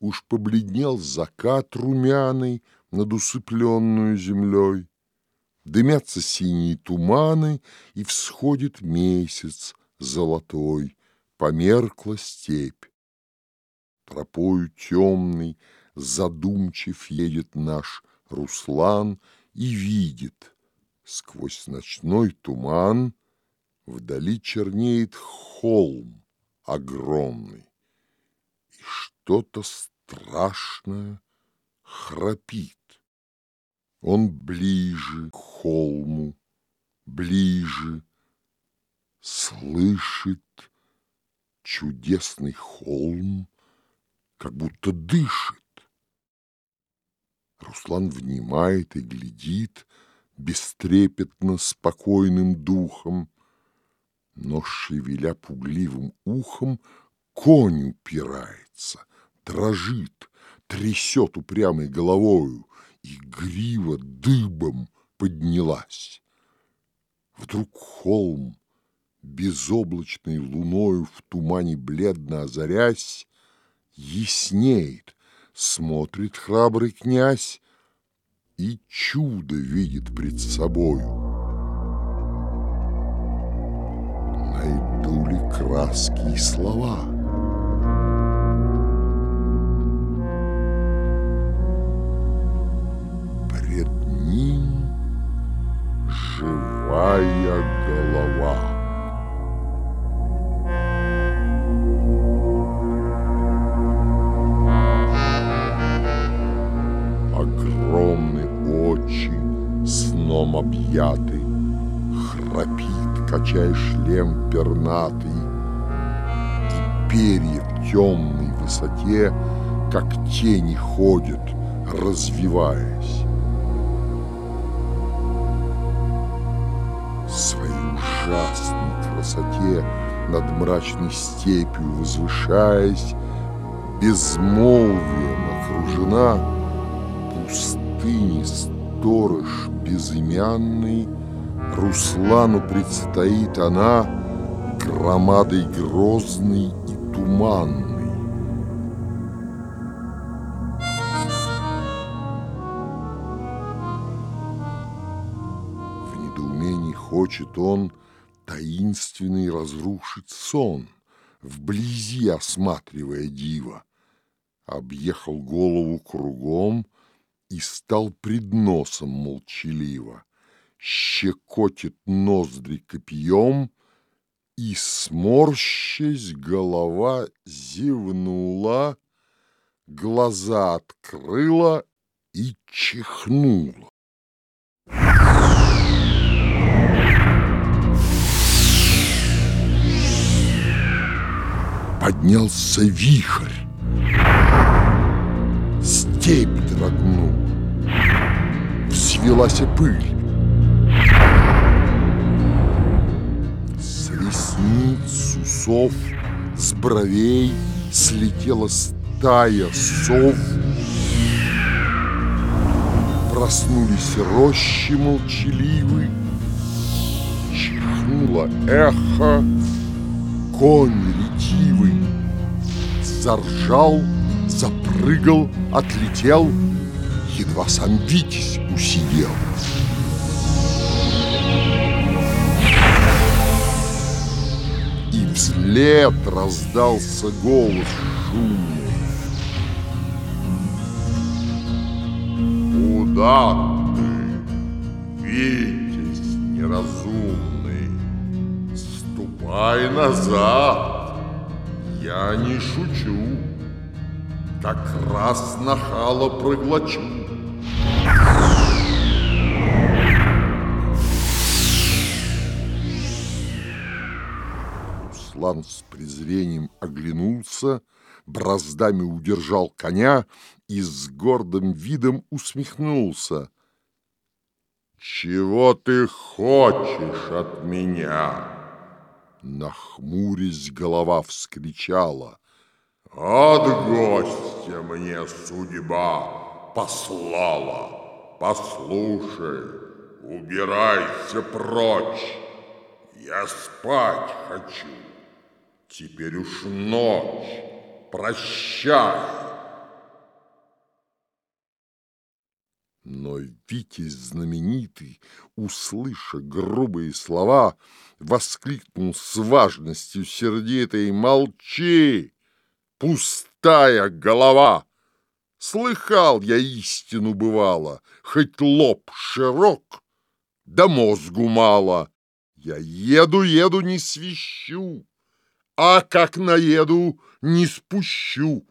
Уж побледнел закат румяный Над усыпленную землей. Дымятся синие туманы, И всходит месяц золотой, Померкла степь. Тропою темный, задумчив едет наш Руслан И видит, сквозь ночной туман Вдали чернеет холм огромный, И что-то страшное храпит. Он ближе к холму, ближе, Слышит чудесный холм, Как будто дышит. Руслан внимает и глядит Бестрепетно, спокойным духом, Но, шевеля пугливым ухом, Конь упирается, дрожит, Трясет упрямой головою, И грива дыбом поднялась. Вдруг холм, безоблачной луною В тумане бледно озарясь, Яснеет, смотрит храбрый князь И чудо видит пред собою. Найду ли краски и слова? Объяты, Храпит, качая шлем пернатый, И перья в темной высоте, Как тени ходят, развиваясь. Своей ужасной красоте Над мрачной степью возвышаясь, Безмолвием окружена, Пустыни сторож безымянный, Руслану предстоит она Громадой грозной и туманной. В недоумении хочет он Таинственный разрушить сон, Вблизи осматривая диво. Объехал голову кругом И стал пред носом молчаливо. Щекочет ноздри копьем, И, сморщась, голова зевнула, Глаза открыла и чихнула. Поднялся вихрь, степь дрогнула, взвелась пыль. С ресниц, с усов, с бровей слетела стая сов. Проснулись рощи молчаливы, чихнуло эхо, конь ретивый заржал, запрыгал, отлетел, едва сам Витязь усидел. И вслед раздался голос шумный. Куда ты, Витязь неразумный? Ступай назад, я не шучу, как раз нахало проглочу. Руслан с презрением оглянулся, браздами удержал коня и с гордым видом усмехнулся. «Чего ты хочешь от меня?» Нахмурясь, голова вскричала. От гостя мне судьба послала. Послушай, убирайся прочь. Я спать хочу. Теперь уж ночь. Прощай. Но Витязь знаменитый, услыша грубые слова, воскликнул с важностью сердитой «Молчи!» Пустая голова!» Слыхал я истину бывало, Хоть лоб широк, да мозгу мало. Я еду, еду, не свищу, А как наеду, не спущу.